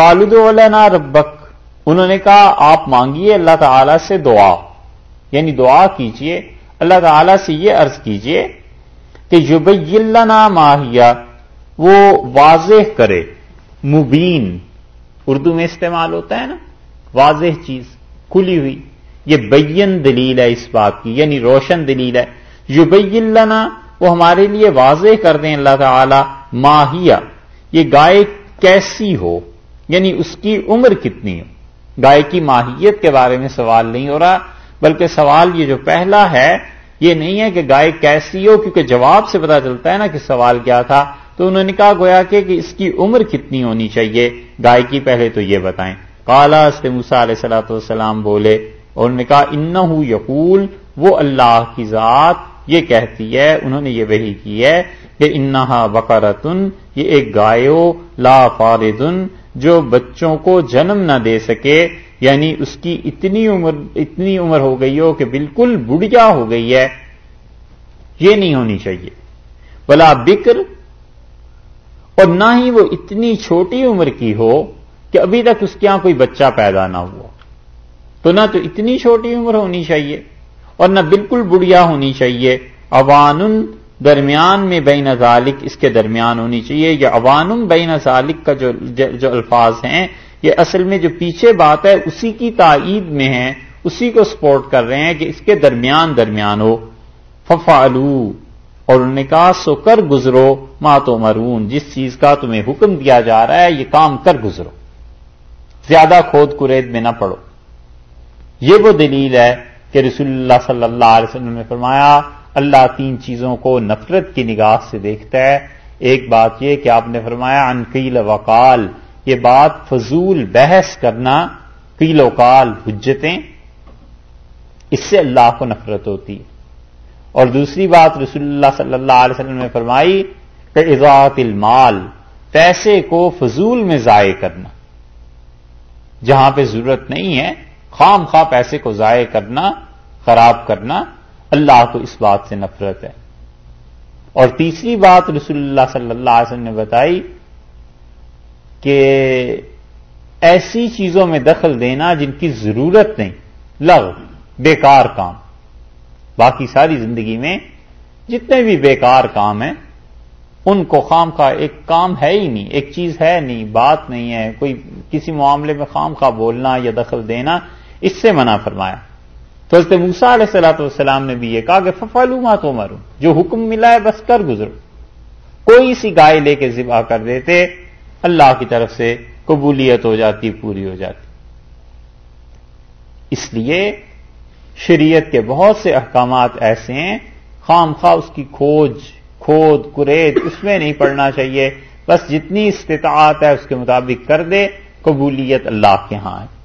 کالد علنا ربک۔ انہوں نے کہا، آپ مانگیے اللہ تعالی سے دعا۔ یعنی دعا کیجیے، اللہ تعالی سے یہ عرض کیجیے کہ یوبی اللہ ماہیا وہ واضح کرے۔ مبین، اردو میں استعمال ہوتا ہے نا، واضح چیز کھلی ہوئی۔ یہ بین دلیل ہے اس بات کی یعنی روشن دلیل ہے۔ یوبی اللہ وہ ہمارے لیے واضح کر دیں اللہ تعالی ماہیا یہ گائے کیسی ہو؟ یعنی اس کی عمر کتنی ہو گائے کی ماہیت کے بارے میں سوال نہیں ہو رہا، بلکہ سوال یہ جو پہلا ہے، یہ نہیں ہے کہ گائے کیسی ہو، کیونکہ جواب سے پتا چلتا ہے نا کہ سوال کیا تھا۔ تو انہوں نے کہا گویا کہ اس کی عمر کتنی ہونی چاہیے؟ گائے کی پہلے تو یہ بتائیں۔ کالا سے موسا علیہ سلاۃ والسلام بولے، اور انہوں نے کہا ان یقول، وہ اللہ کی ذات یہ کہتی ہے، انہوں نے یہ وہی کی ہے کہ انہا بقرتن، یہ ایک گایو لا فاردن جو بچوں کو جنم نہ دے سکے یعنی اس کی اتنی عمر اتنی عمر ہو گئی ہو کہ بالکل بڑھیا ہو گئی ہے، یہ نہیں ہونی چاہیے۔ بلا بکر اور نہ ہی وہ اتنی چھوٹی عمر کی ہو کہ ابھی تک اس کے یہاں کوئی بچہ پیدا نہ ہوا۔ تو نہ تو اتنی چھوٹی عمر ہونی چاہیے، اور نہ بالکل بڑھیا ہونی چاہیے۔ اوان درمیان میں بین ذالک اس کے درمیان ہونی چاہیے یہ اوان بین ذالک کا جو جو الفاظ ہیں یہ اصل میں جو پیچھے بات ہے، اسی کی تائید میں ہے اسی کو سپورٹ کر رہے ہیں کہ اس کے درمیان درمیان ہو۔ ففالو اور انہوں نے کہا، سو کر گزرو ماتو مرون جس چیز کا تمہیں حکم دیا جا رہا ہے، یہ کام کر گزرو۔ زیادہ کھود کرید میں نہ پڑو یہ وہ دلیل ہے کہ رسول اللہ صلی اللہ علیہ وسلم نے فرمایا اللہ تین چیزوں کو نفرت کی نگاہ سے دیکھتا ہے۔ ایک بات یہ کہ آپ نے فرمایا انقیل وقال یہ بات فضول بحث کرنا، قیل وقال حجتیں، اس سے اللہ کو نفرت ہوتی ہے۔ اور دوسری بات رسول اللہ صلی اللہ علیہ وسلم نے فرمائی کہ اضاعت المال، پیسے کو فضول میں ضائع کرنا۔ جہاں پہ ضرورت نہیں ہے، خام خواہ پیسے کو ضائع کرنا، خراب کرنا اللہ کو اس بات سے نفرت ہے۔ اور تیسری بات رسول اللہ صلی اللہ علیہ وسلم نے بتائی کہ ایسی چیزوں میں دخل دینا جن کی ضرورت نہیں لغ بیکار کام۔ باقی ساری زندگی میں جتنے بھی بیکار کام ہیں، ان کو خام کا ایک کام ہے ہی نہیں، ایک چیز ہے نہیں، بات نہیں ہے۔ کوئی کسی معاملے میں خام کا بولنا یا دخل دینا، اس سے منع فرمایا۔ تو حضرت موسا علیہ السلاۃ والسلام نے بھی یہ کہا کہ ففالو ماں تو جو حکم ملا ہے بس کر گزرو۔ کوئی سی گائے لے کے ذبح کر دیتے، اللہ کی طرف سے قبولیت ہو جاتی، پوری ہو جاتی۔ اس لیے شریعت کے بہت سے احکامات ایسے ہیں، خام خواہ اس کی کھوج، کھود، کرید، اس میں نہیں پڑنا چاہیے۔ بس جتنی استطاعت ہے، اس کے مطابق کر دے، قبولیت اللہ کے ہاں ہے۔